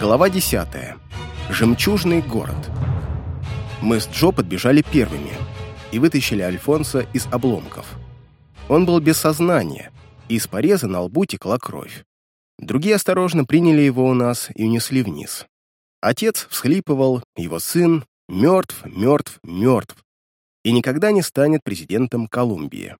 Глава 10. Жемчужный город. Мы с Джо подбежали первыми и вытащили Альфонса из обломков. Он был без сознания, и из пореза на лбу текла кровь. Другие осторожно приняли его у нас и унесли вниз. Отец всхлипывал, его сын мертв, мертв, мертв, и никогда не станет президентом Колумбии.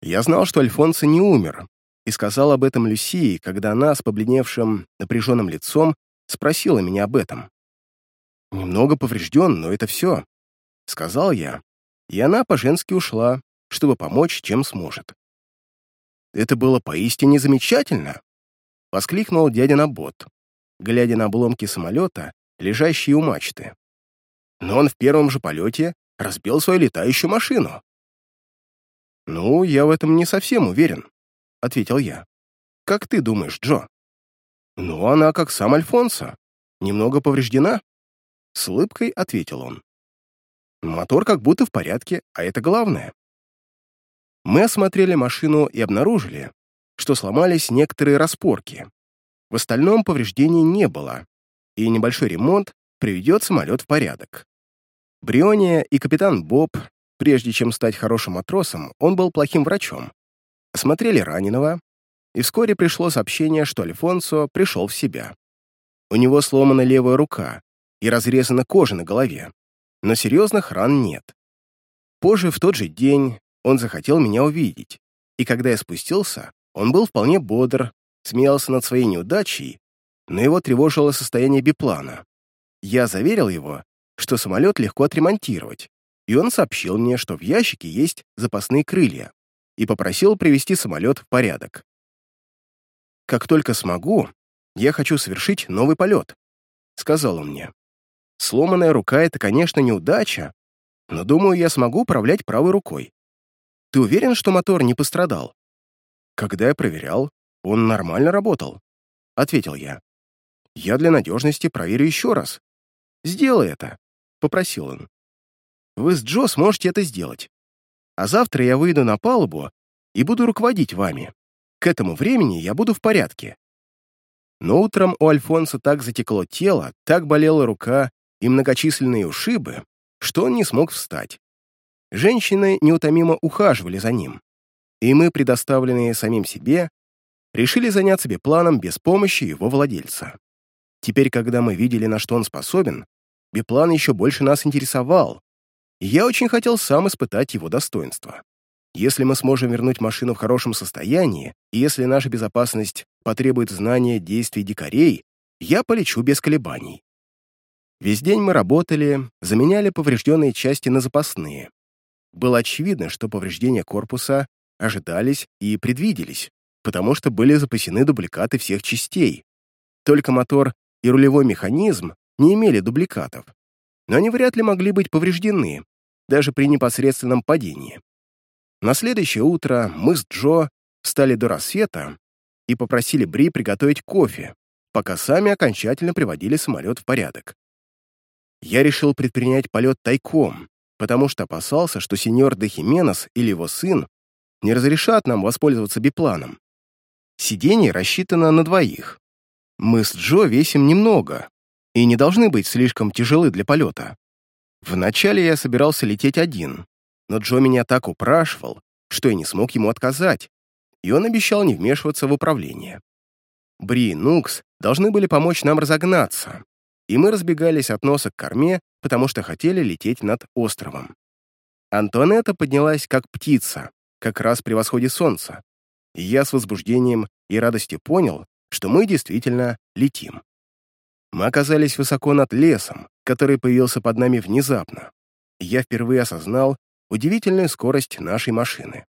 Я знал, что Альфонсо не умер, и сказал об этом Люсии, когда она с побледневшим, напряженным лицом спросила меня об этом. «Немного поврежден, но это все», — сказал я, и она по-женски ушла, чтобы помочь, чем сможет. «Это было поистине замечательно!» — воскликнул дядя Набот, глядя на обломки самолета, лежащие у мачты. Но он в первом же полете разбил свою летающую машину. «Ну, я в этом не совсем уверен», — ответил я. «Как ты думаешь, Джо?» «Ну, она как сам Альфонсо. Немного повреждена?» С улыбкой ответил он. «Мотор как будто в порядке, а это главное». Мы осмотрели машину и обнаружили, что сломались некоторые распорки. В остальном повреждений не было, и небольшой ремонт приведет самолет в порядок. Бриония и капитан Боб, прежде чем стать хорошим матросом, он был плохим врачом, осмотрели раненого, и вскоре пришло сообщение, что Альфонсо пришел в себя. У него сломана левая рука и разрезана кожа на голове, но серьезных ран нет. Позже, в тот же день, он захотел меня увидеть, и когда я спустился, он был вполне бодр, смеялся над своей неудачей, но его тревожило состояние биплана. Я заверил его, что самолет легко отремонтировать, и он сообщил мне, что в ящике есть запасные крылья, и попросил привести самолет в порядок. «Как только смогу, я хочу совершить новый полет», — сказал он мне. «Сломанная рука — это, конечно, неудача, но, думаю, я смогу управлять правой рукой. Ты уверен, что мотор не пострадал?» «Когда я проверял, он нормально работал», — ответил я. «Я для надежности проверю еще раз». «Сделай это», — попросил он. «Вы с Джо сможете это сделать. А завтра я выйду на палубу и буду руководить вами. К этому времени я буду в порядке. Но утром у Альфонса так затекло тело, так болела рука и многочисленные ушибы, что он не смог встать. Женщины неутомимо ухаживали за ним, и мы, предоставленные самим себе, решили заняться бипланом без помощи его владельца. Теперь, когда мы видели, на что он способен, биплан еще больше нас интересовал, и я очень хотел сам испытать его достоинство. Если мы сможем вернуть машину в хорошем состоянии, и если наша безопасность потребует знания действий дикарей, я полечу без колебаний. Весь день мы работали, заменяли поврежденные части на запасные. Было очевидно, что повреждения корпуса ожидались и предвиделись, потому что были запасены дубликаты всех частей. Только мотор и рулевой механизм не имели дубликатов, но они вряд ли могли быть повреждены, даже при непосредственном падении. На следующее утро мы с Джо встали до рассвета и попросили Бри приготовить кофе, пока сами окончательно приводили самолет в порядок. Я решил предпринять полет тайком, потому что опасался, что сеньор де Хименес или его сын не разрешат нам воспользоваться бипланом. Сиденье рассчитано на двоих. Мы с Джо весим немного и не должны быть слишком тяжелы для полета. Вначале я собирался лететь один, но Джо меня так упрашивал, что я не смог ему отказать, и он обещал не вмешиваться в управление. Бри и Нукс должны были помочь нам разогнаться, и мы разбегались от носа к корме, потому что хотели лететь над островом. Антуанетта поднялась как птица, как раз при восходе солнца, и я с возбуждением и радостью понял, что мы действительно летим. Мы оказались высоко над лесом, который появился под нами внезапно, я впервые осознал, удивительную скорость нашей машины.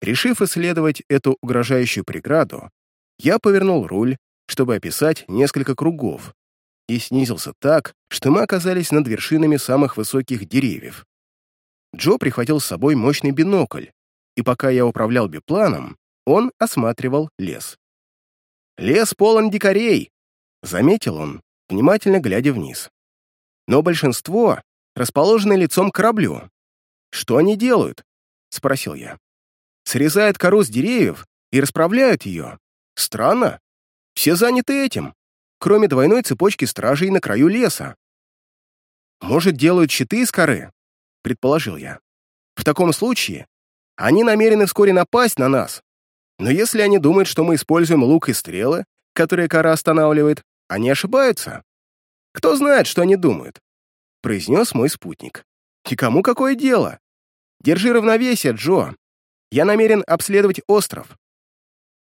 Решив исследовать эту угрожающую преграду, я повернул руль, чтобы описать несколько кругов, и снизился так, что мы оказались над вершинами самых высоких деревьев. Джо прихватил с собой мощный бинокль, и пока я управлял бипланом, он осматривал лес. «Лес полон дикарей», — заметил он, внимательно глядя вниз. «Но большинство расположены лицом к кораблю, «Что они делают?» — спросил я. «Срезают кору с деревьев и расправляют ее. Странно. Все заняты этим. кроме двойной цепочки стражей на краю леса. Может, делают щиты из коры? Предположил я. В таком случае они намерены вскоре напасть на нас. Но если они думают, что мы используем лук и стрелы, которые кора останавливает, они ошибаются. Кто знает, что они думают? Произнес мой спутник. И кому какое дело? Держи равновесие, Джо. Я намерен обследовать остров.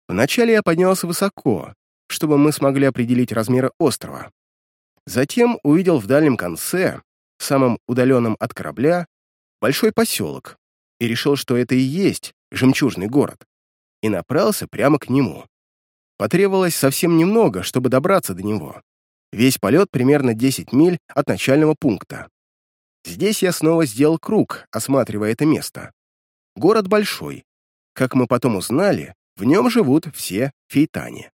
Вначале я поднялся высоко, чтобы мы смогли определить размеры острова. Затем увидел в дальнем конце, самом удаленном от корабля, большой поселок и решил, что это и есть жемчужный город, и направился прямо к нему. Потребовалось совсем немного, чтобы добраться до него. Весь полет примерно 10 миль от начального пункта. Здесь я снова сделал круг, осматривая это место. Город большой. Как мы потом узнали, в нем живут все фейтане.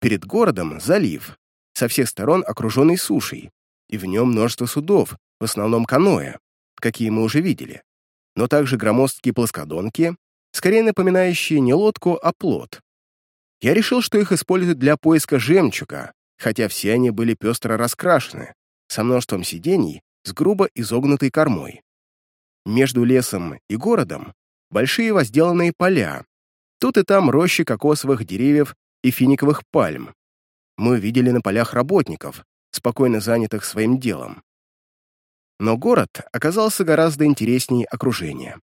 Перед городом залив, со всех сторон окруженный сушей, и в нем множество судов, в основном каноэ, какие мы уже видели, но также громоздкие плоскодонки, скорее напоминающие не лодку, а плот. Я решил, что их используют для поиска жемчуга, хотя все они были пестро раскрашены, со множеством сидений с грубо изогнутой кормой. Между лесом и городом большие возделанные поля, тут и там рощи кокосовых деревьев и финиковых пальм. Мы видели на полях работников, спокойно занятых своим делом. Но город оказался гораздо интереснее окружения.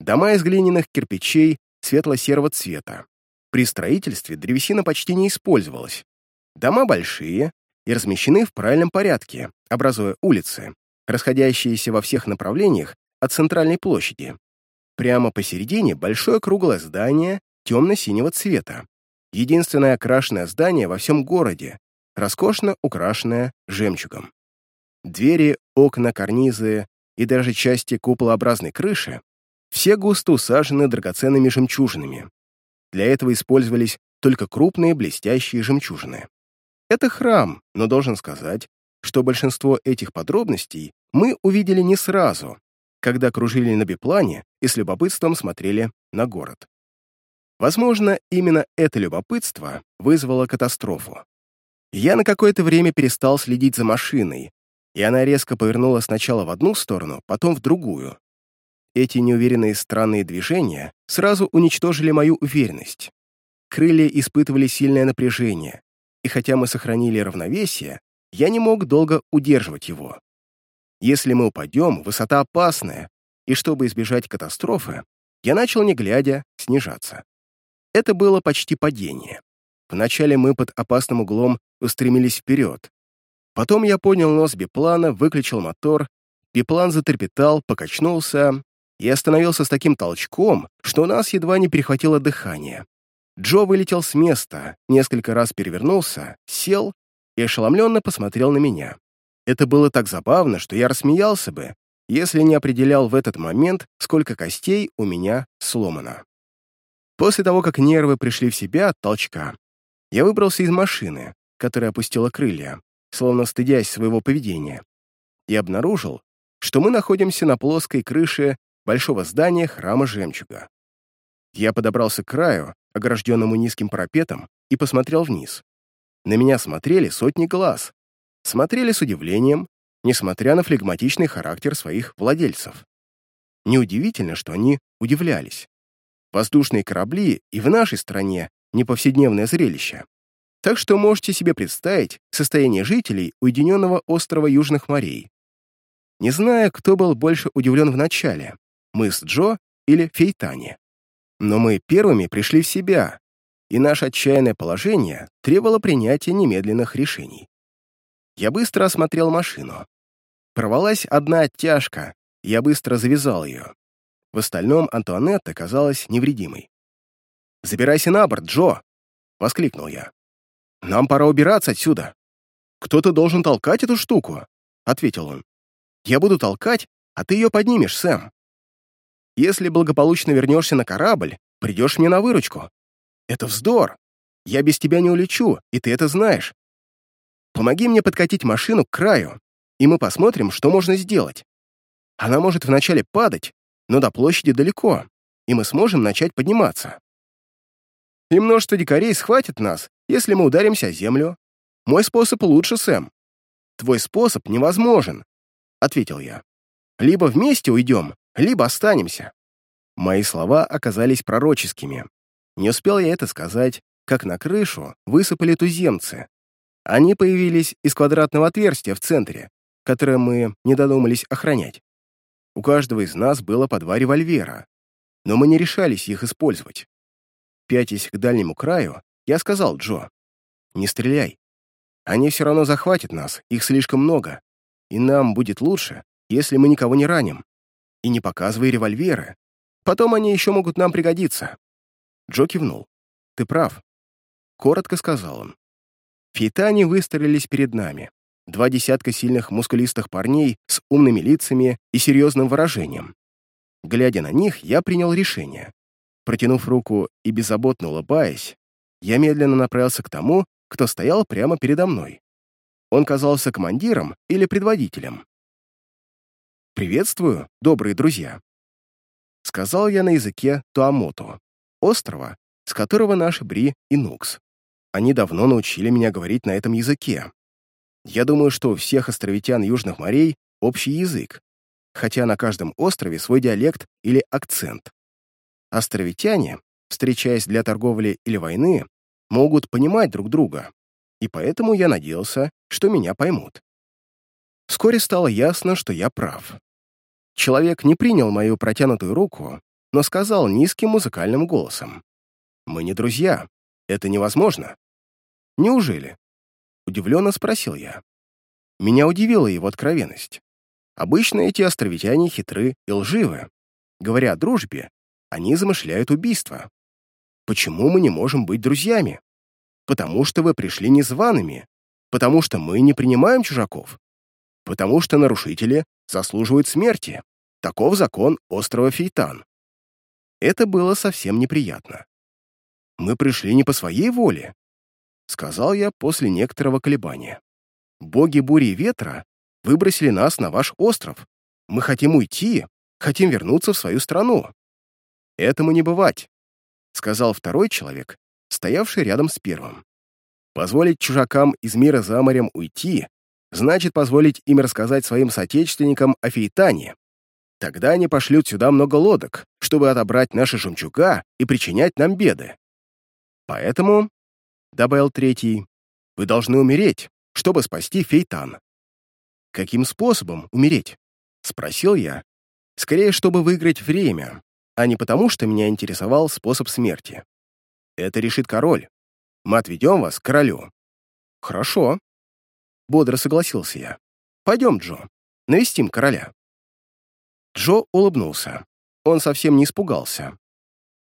Дома из глиняных кирпичей светло-серого цвета. При строительстве древесина почти не использовалась. Дома большие и размещены в правильном порядке, образуя улицы, расходящиеся во всех направлениях от центральной площади. Прямо посередине большое круглое здание темно-синего цвета, единственное окрашенное здание во всем городе, роскошно украшенное жемчугом. Двери, окна, карнизы и даже части куполообразной крыши все густо усажены драгоценными жемчужинами. Для этого использовались только крупные блестящие жемчужины. Это храм, но должен сказать, что большинство этих подробностей мы увидели не сразу, когда кружили на биплане и с любопытством смотрели на город. Возможно, именно это любопытство вызвало катастрофу. Я на какое-то время перестал следить за машиной, и она резко повернула сначала в одну сторону, потом в другую. Эти неуверенные странные движения сразу уничтожили мою уверенность. Крылья испытывали сильное напряжение, и хотя мы сохранили равновесие, я не мог долго удерживать его. Если мы упадем, высота опасная, и чтобы избежать катастрофы, я начал, не глядя, снижаться. Это было почти падение. Вначале мы под опасным углом устремились вперед. Потом я понял нос биплана, выключил мотор, биплан затрепетал, покачнулся и остановился с таким толчком, что у нас едва не перехватило дыхание. Джо вылетел с места, несколько раз перевернулся, сел и ошеломленно посмотрел на меня. Это было так забавно, что я рассмеялся бы, если не определял в этот момент, сколько костей у меня сломано. После того, как нервы пришли в себя от толчка, я выбрался из машины, которая опустила крылья, словно стыдясь своего поведения, и обнаружил, что мы находимся на плоской крыше большого здания храма Жемчуга. Я подобрался к краю, огражденному низким парапетом, и посмотрел вниз. На меня смотрели сотни глаз. Смотрели с удивлением, несмотря на флегматичный характер своих владельцев. Неудивительно, что они удивлялись. Воздушные корабли и в нашей стране не повседневное зрелище. Так что можете себе представить состояние жителей уединенного острова Южных морей. Не знаю, кто был больше удивлен в начале, мы с Джо или Фейтани. Но мы первыми пришли в себя, и наше отчаянное положение требовало принятия немедленных решений. Я быстро осмотрел машину. Порвалась одна оттяжка, я быстро завязал ее. В остальном Антуанетта казалась невредимой. «Забирайся на борт, Джо!» — воскликнул я. «Нам пора убираться отсюда!» «Кто-то должен толкать эту штуку!» — ответил он. «Я буду толкать, а ты ее поднимешь, Сэм. Если благополучно вернешься на корабль, придешь мне на выручку. Это вздор. Я без тебя не улечу, и ты это знаешь. Помоги мне подкатить машину к краю, и мы посмотрим, что можно сделать. Она может вначале падать, но до площади далеко, и мы сможем начать подниматься. И множество дикарей схватит нас, если мы ударимся о землю. Мой способ лучше, Сэм. Твой способ невозможен, ответил я. Либо вместе уйдем, либо останемся. Мои слова оказались пророческими. Не успел я это сказать, как на крышу высыпали туземцы. Они появились из квадратного отверстия в центре, которое мы не додумались охранять. У каждого из нас было по два револьвера, но мы не решались их использовать. Пятясь к дальнему краю, я сказал Джо, «Не стреляй. Они все равно захватят нас, их слишком много, и нам будет лучше, если мы никого не раним. И не показывай револьверы. Потом они еще могут нам пригодиться». Джо кивнул. «Ты прав», — коротко сказал он. Фейтани выстроились перед нами. Два десятка сильных мускулистых парней с умными лицами и серьезным выражением. Глядя на них, я принял решение. Протянув руку и беззаботно улыбаясь, я медленно направился к тому, кто стоял прямо передо мной. Он казался командиром или предводителем. «Приветствую, добрые друзья», — сказал я на языке Туамоту, острова, с которого наши Бри и Нукс. Они давно научили меня говорить на этом языке. Я думаю, что у всех островитян Южных морей общий язык, хотя на каждом острове свой диалект или акцент. Островитяне, встречаясь для торговли или войны, могут понимать друг друга, и поэтому я надеялся, что меня поймут. Вскоре стало ясно, что я прав. Человек не принял мою протянутую руку, но сказал низким музыкальным голосом. «Мы не друзья. Это невозможно». «Неужели?» Удивленно спросил я. Меня удивила его откровенность. Обычно эти островитяне хитры и лживы. Говоря о дружбе, они замышляют убийство. Почему мы не можем быть друзьями? Потому что вы пришли незваными. Потому что мы не принимаем чужаков. Потому что нарушители заслуживают смерти. Таков закон острова Фейтан. Это было совсем неприятно. Мы пришли не по своей воле, сказал я после некоторого колебания. Боги бури и ветра выбросили нас на ваш остров. Мы хотим уйти, хотим вернуться в свою страну. Этому не бывать, сказал второй человек, стоявший рядом с первым. Позволить чужакам из мира за морем уйти значит позволить им рассказать своим соотечественникам о Фейтане. Тогда они пошлют сюда много лодок, чтобы отобрать наши жемчуга и причинять нам беды. Поэтому, — добавил третий, — вы должны умереть, чтобы спасти Фейтан. Каким способом умереть? — спросил я. Скорее, чтобы выиграть время, а не потому, что меня интересовал способ смерти. Это решит король. Мы отведем вас к королю. Хорошо. Бодро согласился я. Пойдем, Джо, навестим короля. Джо улыбнулся. Он совсем не испугался.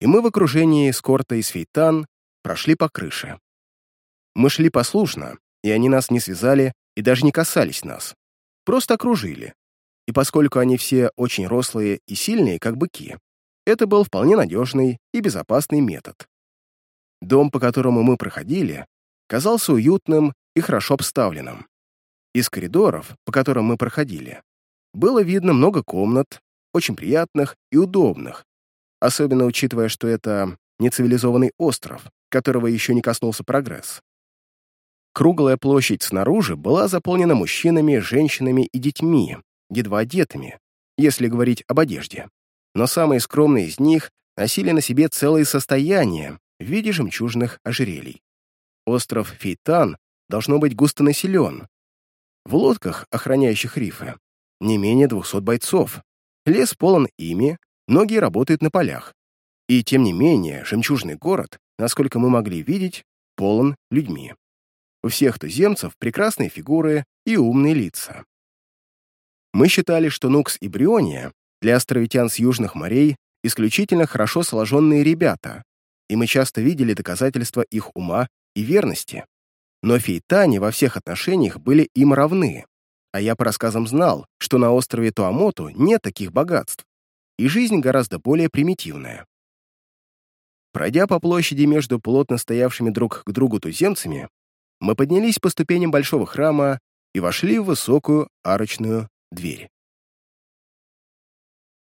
И мы в окружении скорта и Фейтан прошли по крыше. Мы шли послушно, и они нас не связали и даже не касались нас. Просто окружили. И поскольку они все очень рослые и сильные, как быки, это был вполне надежный и безопасный метод. Дом, по которому мы проходили, казался уютным и хорошо обставленным. Из коридоров, по которым мы проходили, было видно много комнат, очень приятных и удобных, особенно учитывая, что это нецивилизованный остров, которого еще не коснулся прогресс. Круглая площадь снаружи была заполнена мужчинами, женщинами и детьми, едва одетыми, если говорить об одежде. Но самые скромные из них носили на себе целые состояния в виде жемчужных ожерелий. Остров Фейтан должно быть густо населен. В лодках, охраняющих рифы, не менее 200 бойцов. Лес полон ими, многие работают на полях. И тем не менее, жемчужный город насколько мы могли видеть, полон людьми. У всех туземцев прекрасные фигуры и умные лица. Мы считали, что Нукс и Бриония для островитян с южных морей исключительно хорошо сложенные ребята, и мы часто видели доказательства их ума и верности. Но фейтане во всех отношениях были им равны, а я по рассказам знал, что на острове Туамоту нет таких богатств, и жизнь гораздо более примитивная. Пройдя по площади между плотно стоявшими друг к другу туземцами, мы поднялись по ступеням большого храма и вошли в высокую арочную дверь.